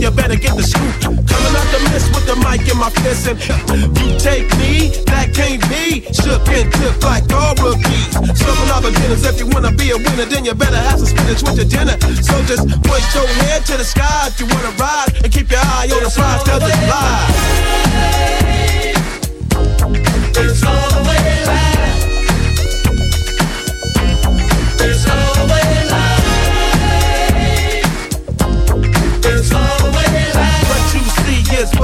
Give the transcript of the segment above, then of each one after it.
you better get the scoop. Coming out the mist with the mic in my fist and you take me, that can't be. Shook and tipped like all rookies. Serving all beginners, if you wanna be a winner, then you better have some spinach with your dinner. So just point your head to the sky if you wanna ride and keep your eye on the prize, cause it's live. It's all the way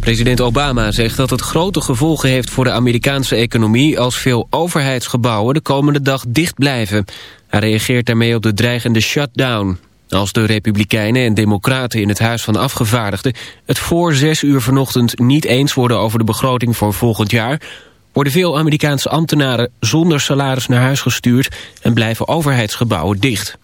President Obama zegt dat het grote gevolgen heeft voor de Amerikaanse economie... als veel overheidsgebouwen de komende dag dicht blijven. Hij reageert daarmee op de dreigende shutdown. Als de Republikeinen en Democraten in het Huis van Afgevaardigden... het voor zes uur vanochtend niet eens worden over de begroting voor volgend jaar... worden veel Amerikaanse ambtenaren zonder salaris naar huis gestuurd... en blijven overheidsgebouwen dicht.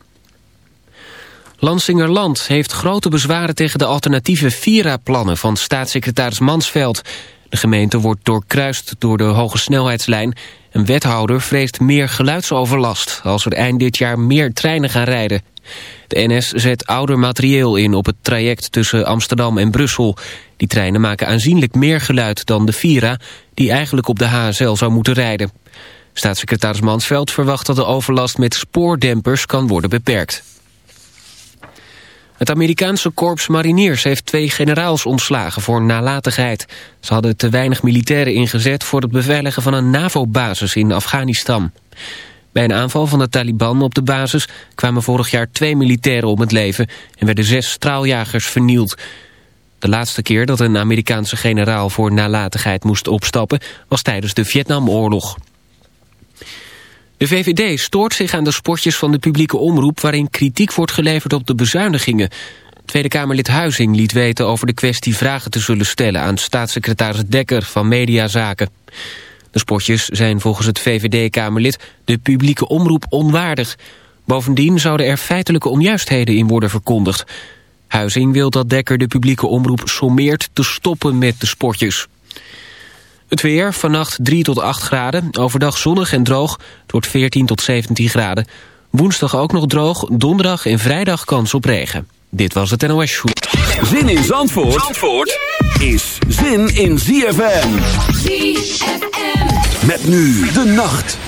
Lansingerland heeft grote bezwaren tegen de alternatieve Vira-plannen van staatssecretaris Mansveld. De gemeente wordt doorkruist door de hoge snelheidslijn. Een wethouder vreest meer geluidsoverlast als er eind dit jaar meer treinen gaan rijden. De NS zet ouder materieel in op het traject tussen Amsterdam en Brussel. Die treinen maken aanzienlijk meer geluid dan de Vira... die eigenlijk op de HSL zou moeten rijden. Staatssecretaris Mansveld verwacht dat de overlast met spoordempers kan worden beperkt. Het Amerikaanse korps mariniers heeft twee generaals ontslagen voor nalatigheid. Ze hadden te weinig militairen ingezet voor het beveiligen van een NAVO-basis in Afghanistan. Bij een aanval van de Taliban op de basis kwamen vorig jaar twee militairen om het leven en werden zes straaljagers vernield. De laatste keer dat een Amerikaanse generaal voor nalatigheid moest opstappen was tijdens de Vietnamoorlog. De VVD stoort zich aan de spotjes van de publieke omroep... waarin kritiek wordt geleverd op de bezuinigingen. Tweede Kamerlid Huizing liet weten over de kwestie vragen te zullen stellen... aan staatssecretaris Dekker van Mediazaken. De spotjes zijn volgens het VVD-Kamerlid de publieke omroep onwaardig. Bovendien zouden er feitelijke onjuistheden in worden verkondigd. Huizing wil dat Dekker de publieke omroep sommeert te stoppen met de spotjes. Het weer, vannacht 3 tot 8 graden. Overdag zonnig en droog. Het wordt 14 tot 17 graden. Woensdag ook nog droog. Donderdag en vrijdag kans op regen. Dit was het NOS Shoot. Zin in Zandvoort, Zandvoort is zin in ZFM. ZFM. Met nu de nacht.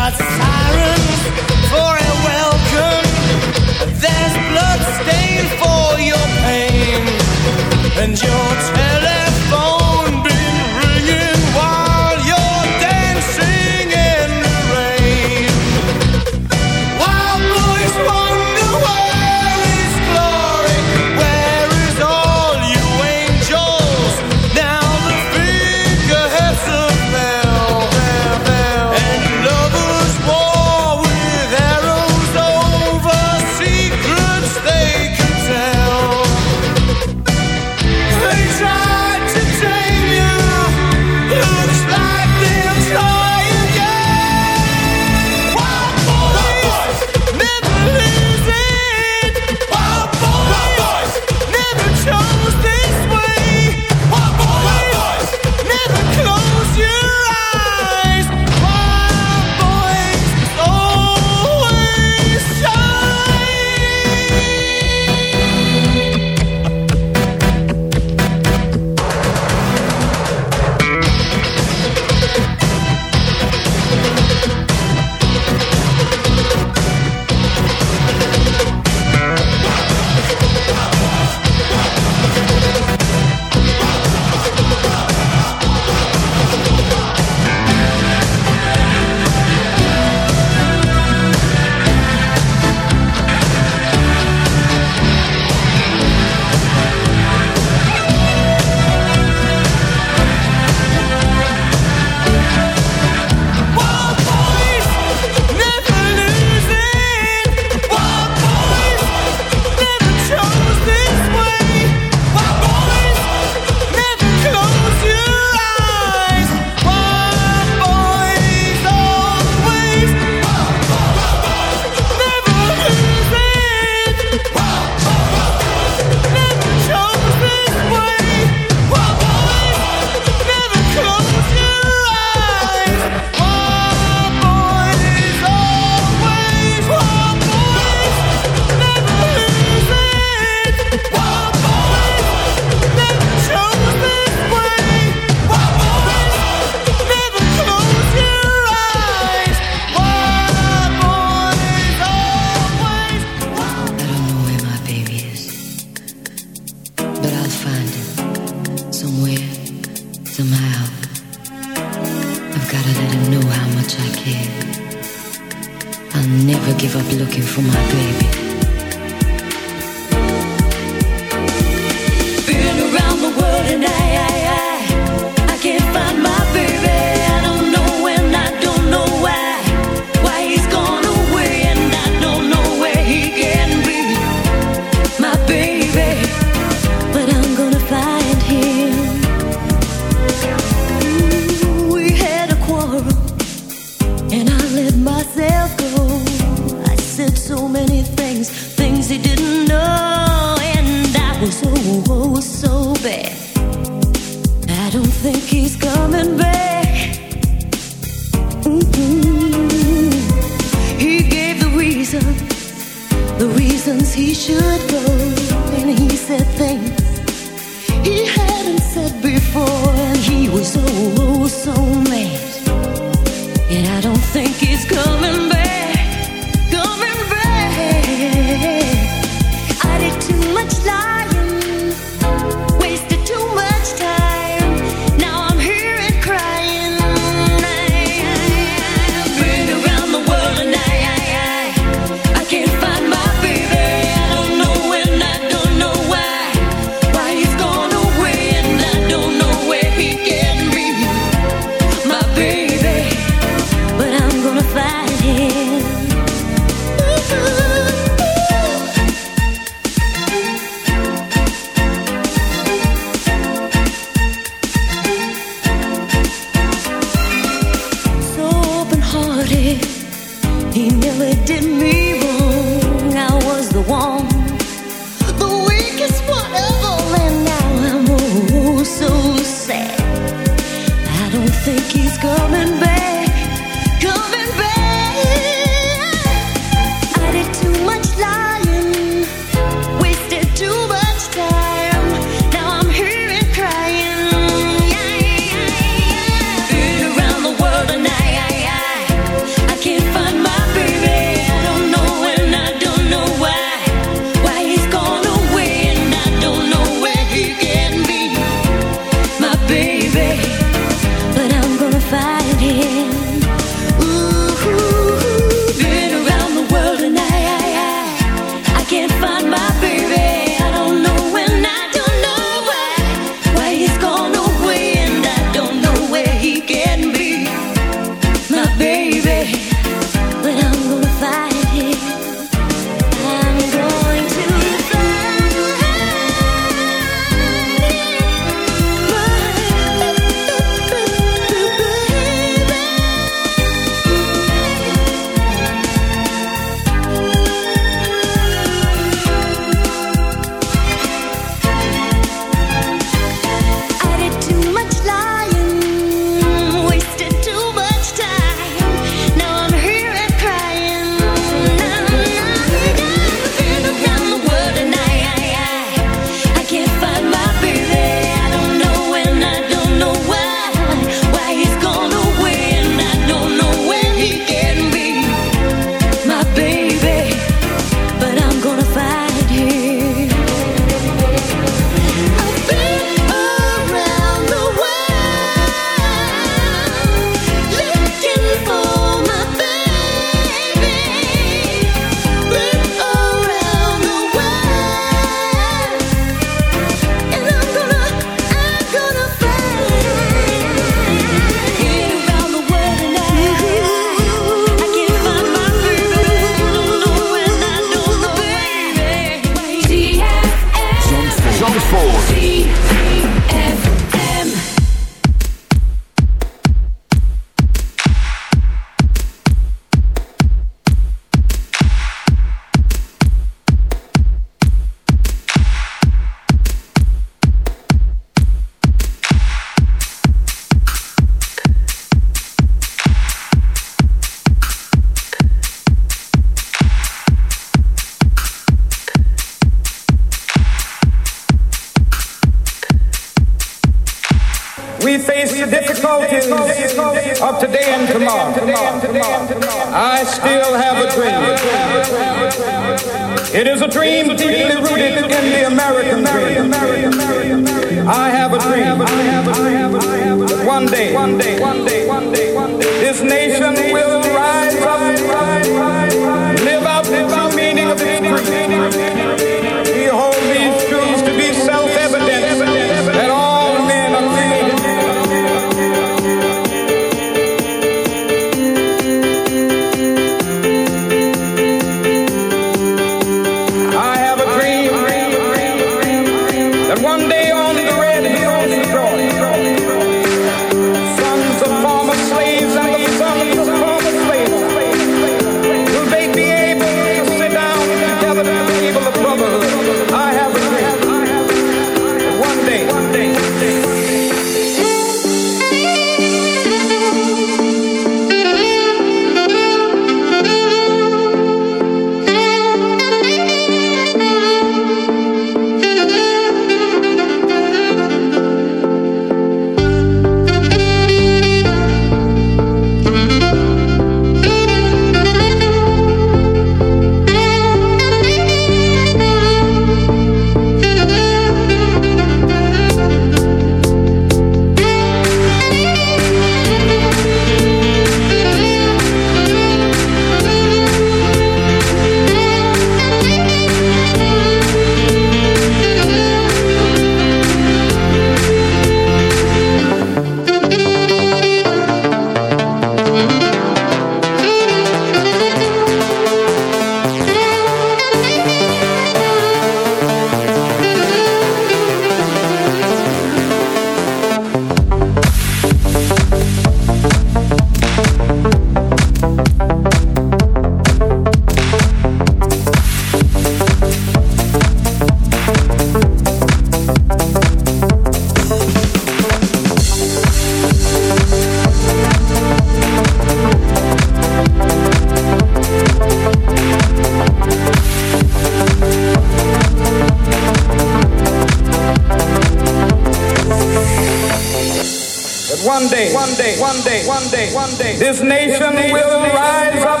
One day, one day, one day, one day, one day, this nation will rise up,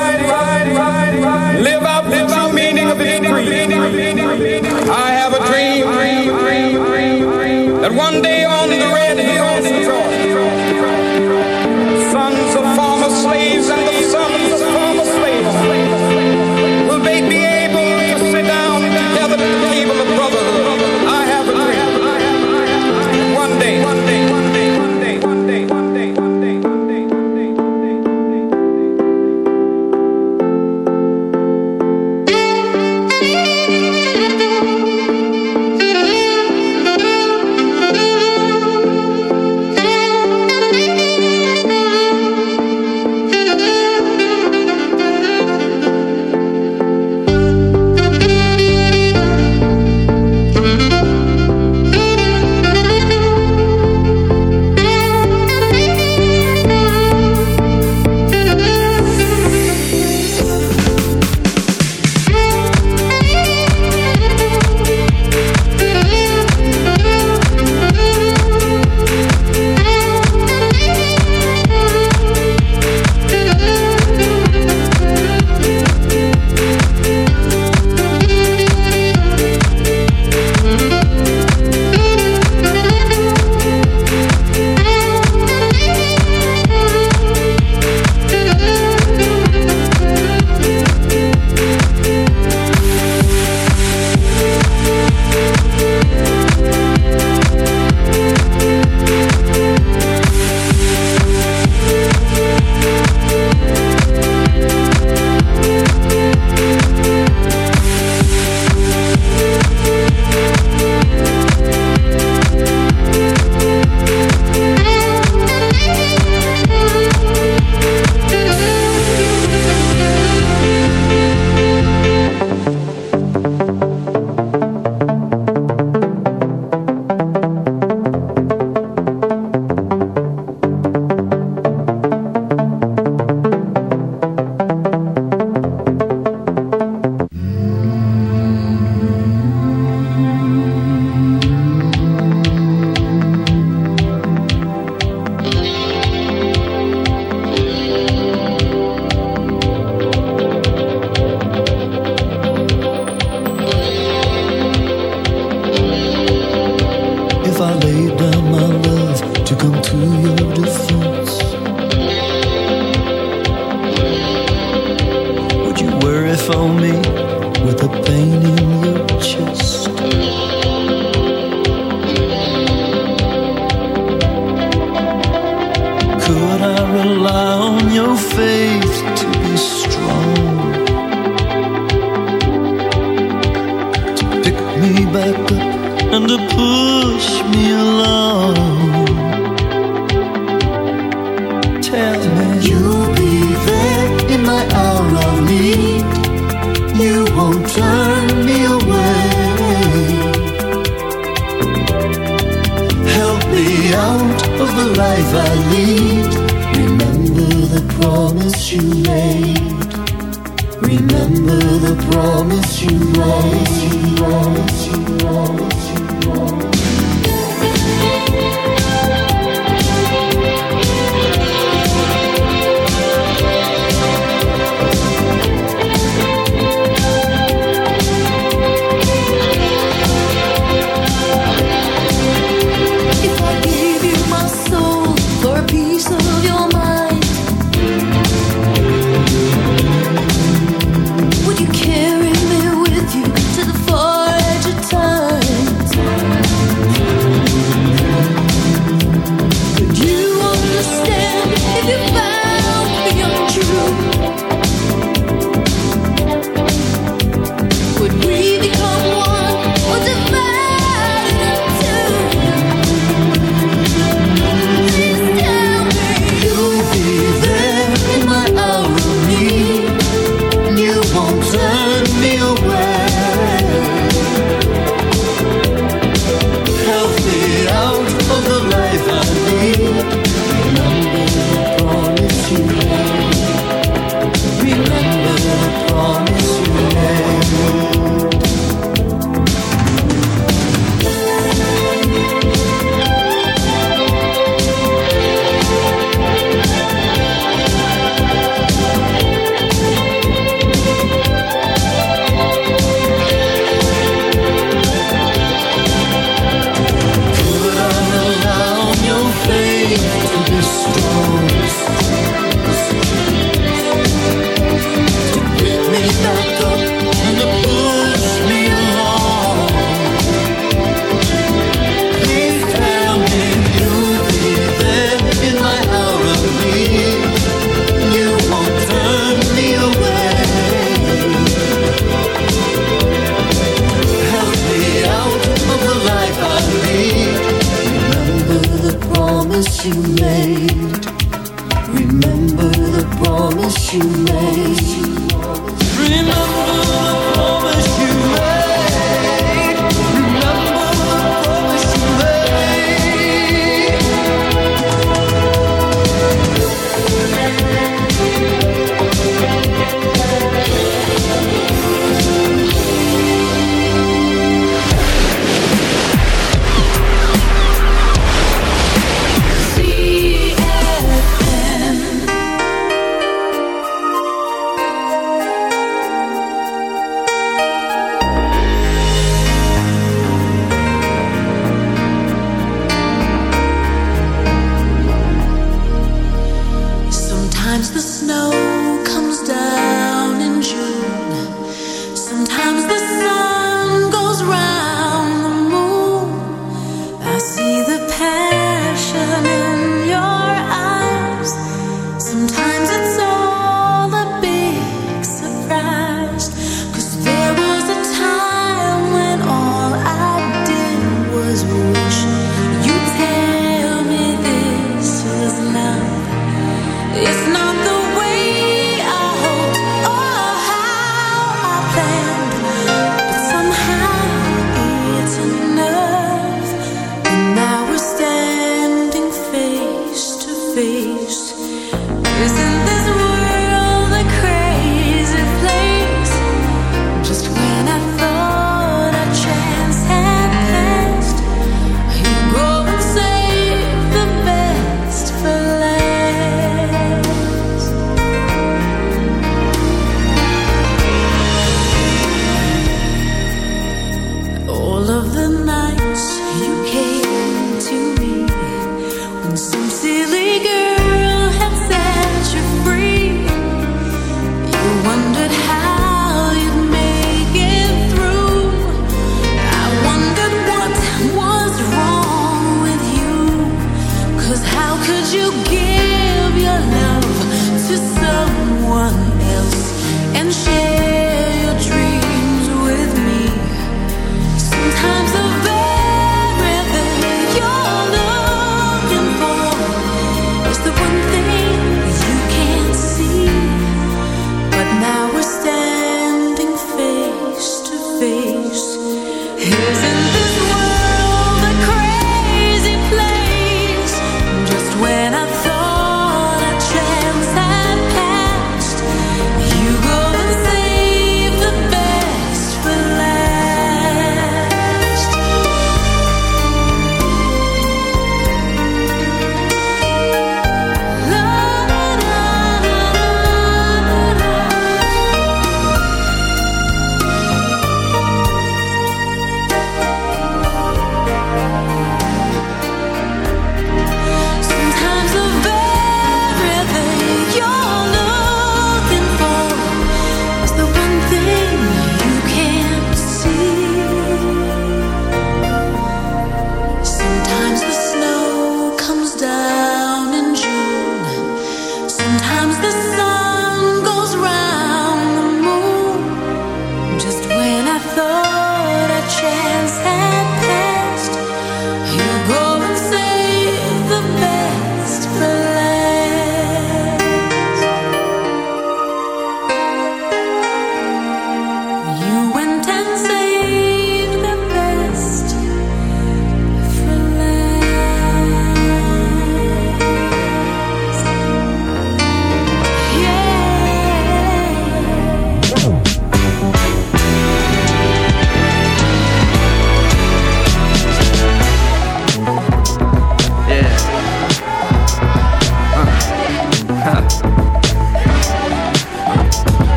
live up the meaning of its creed. I have a dream that one day on the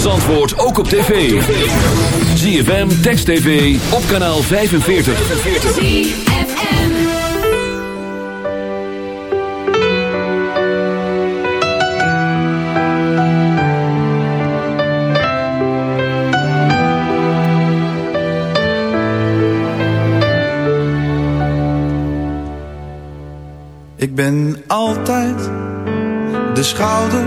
van Zandvoort ook op tv. ZFM, Text TV, op kanaal 45. Ik ben altijd de schouder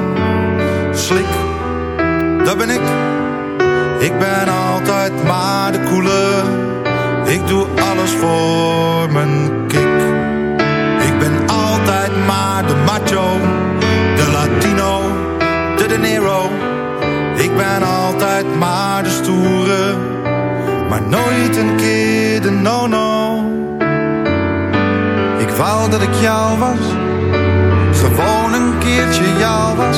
slik, dat ben ik. Ik ben altijd maar de koele, ik doe alles voor mijn kick. Ik ben altijd maar de macho, de latino, de de nero. Ik ben altijd maar de stoere, maar nooit een keer de no-no. Ik wou dat ik jou was, gewoon een keertje jou was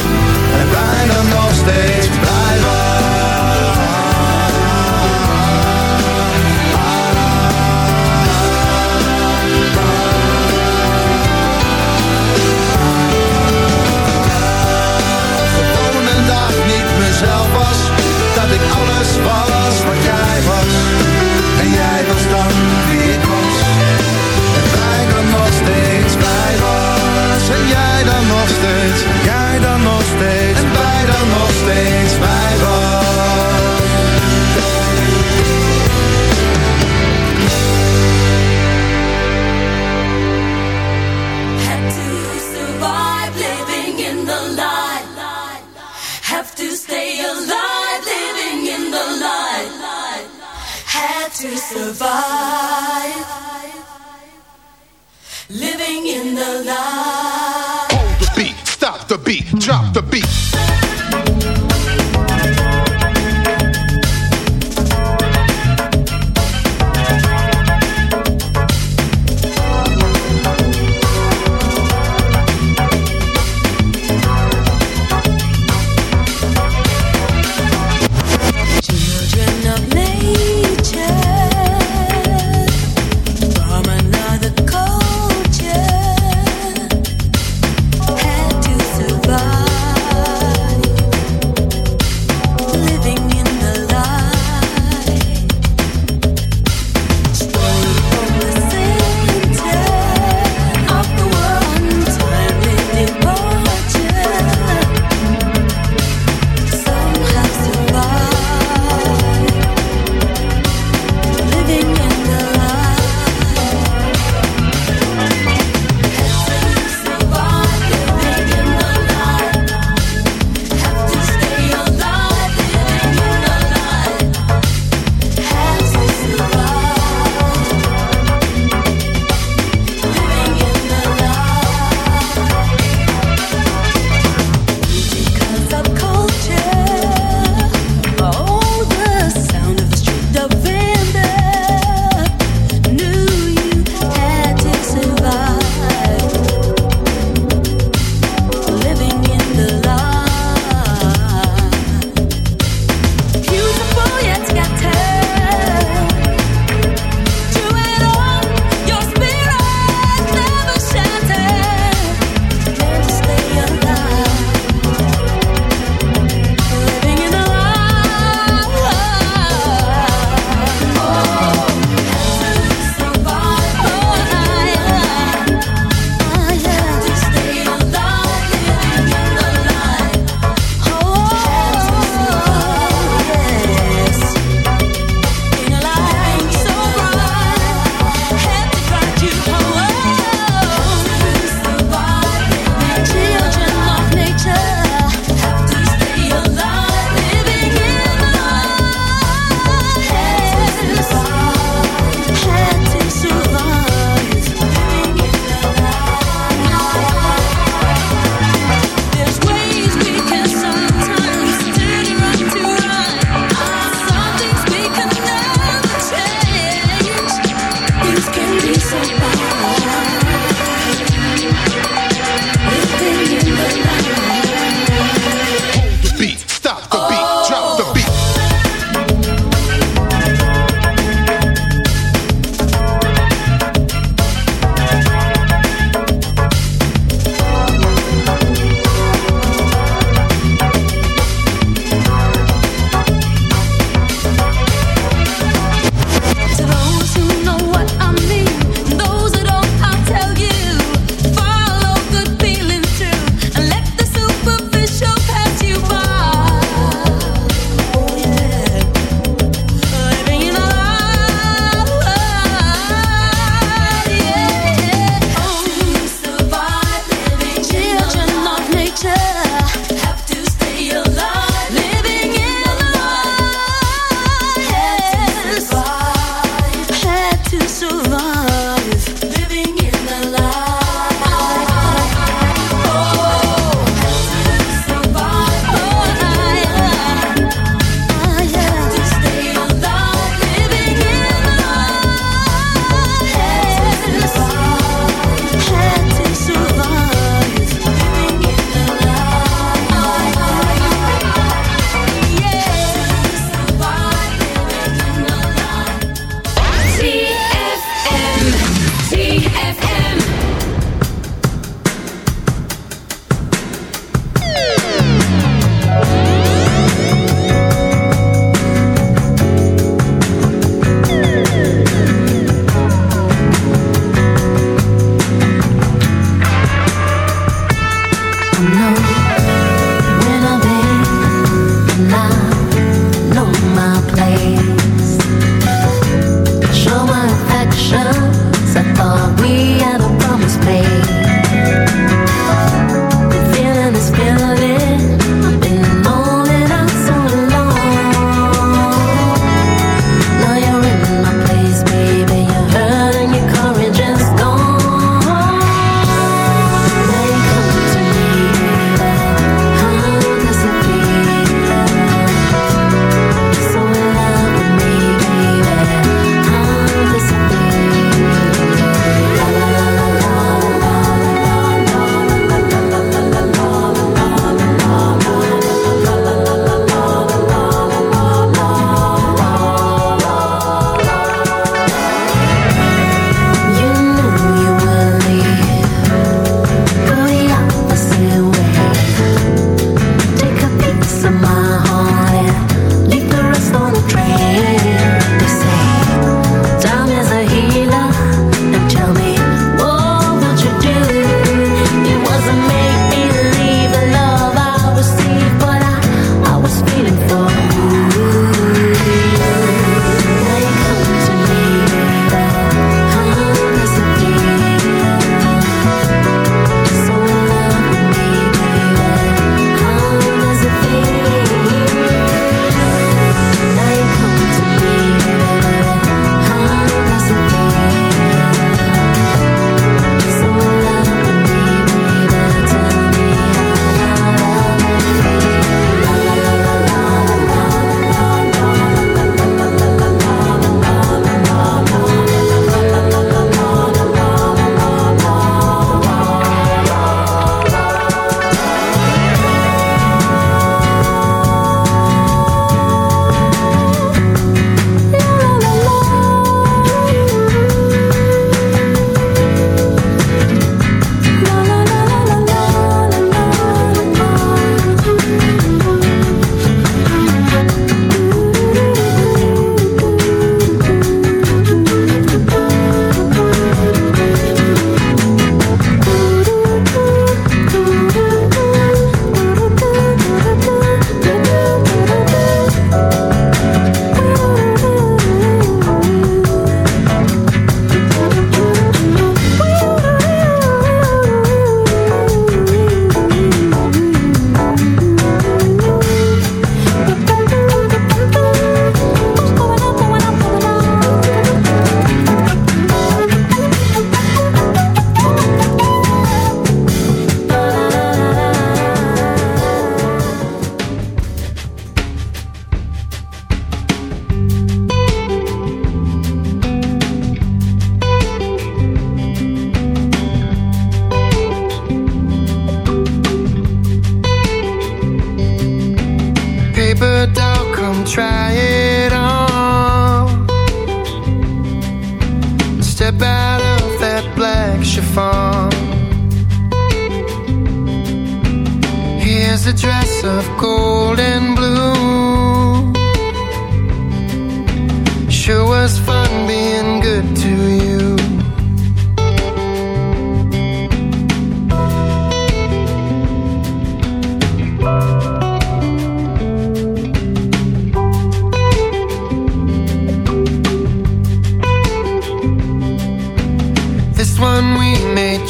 Ça part.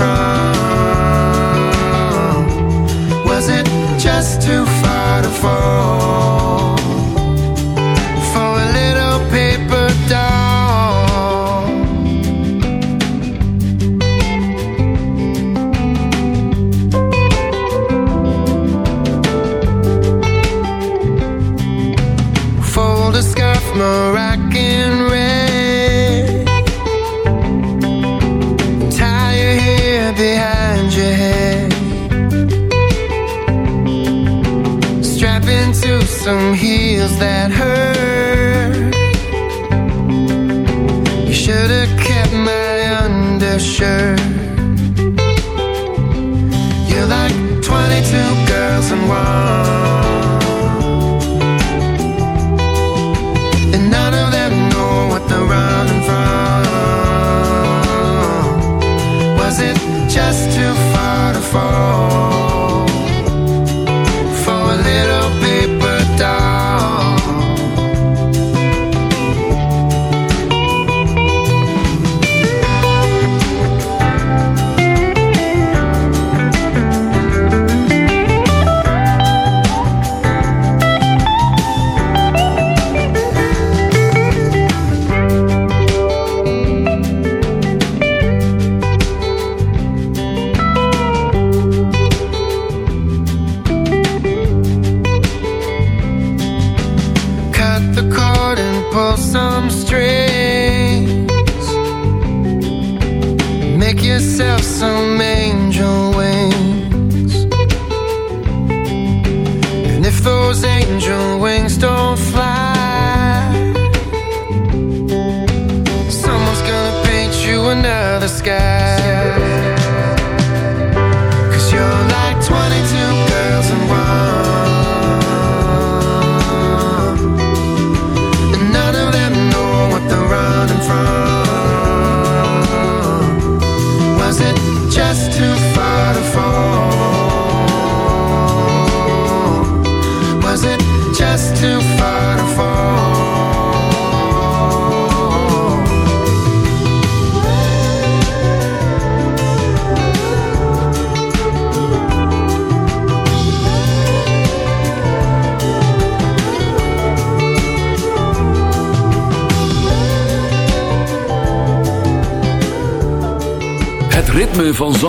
from? Was it just too far to fall?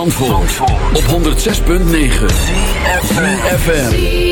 Op 106.9 FM.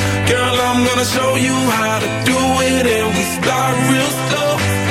I'm gonna show you how to do it, and we start real slow.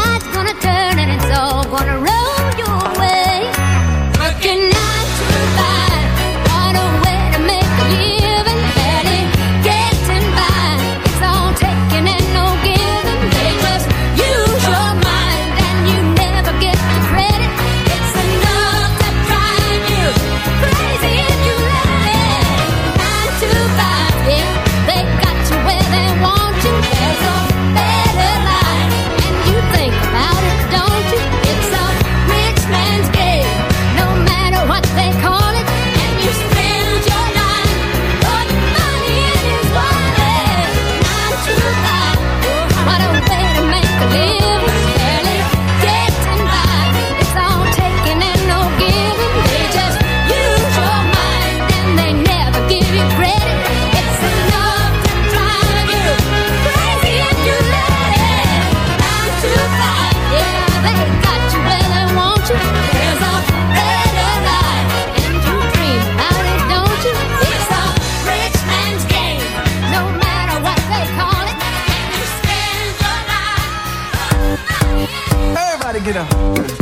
Medina.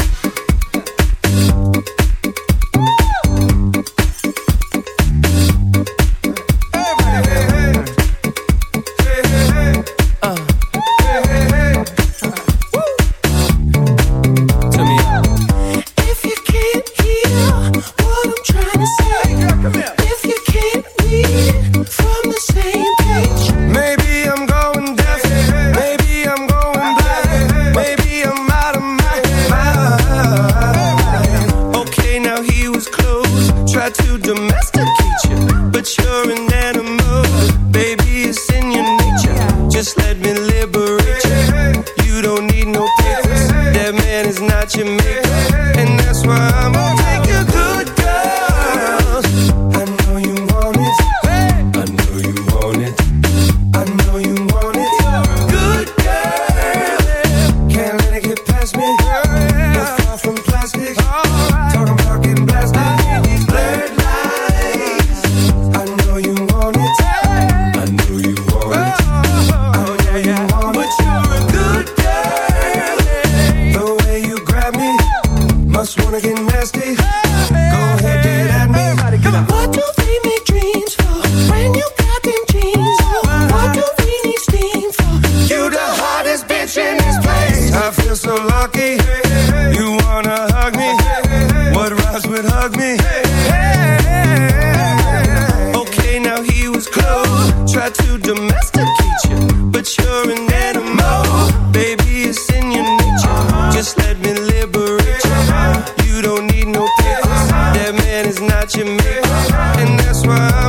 what you make, and that's why I'm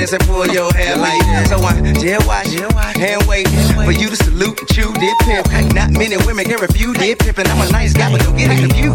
this and pull your hair like this, So I just watch and wait for you to salute and chew dip pimp. Not many women can refuse dip pimp, and I'm a nice guy, but don't get it confused.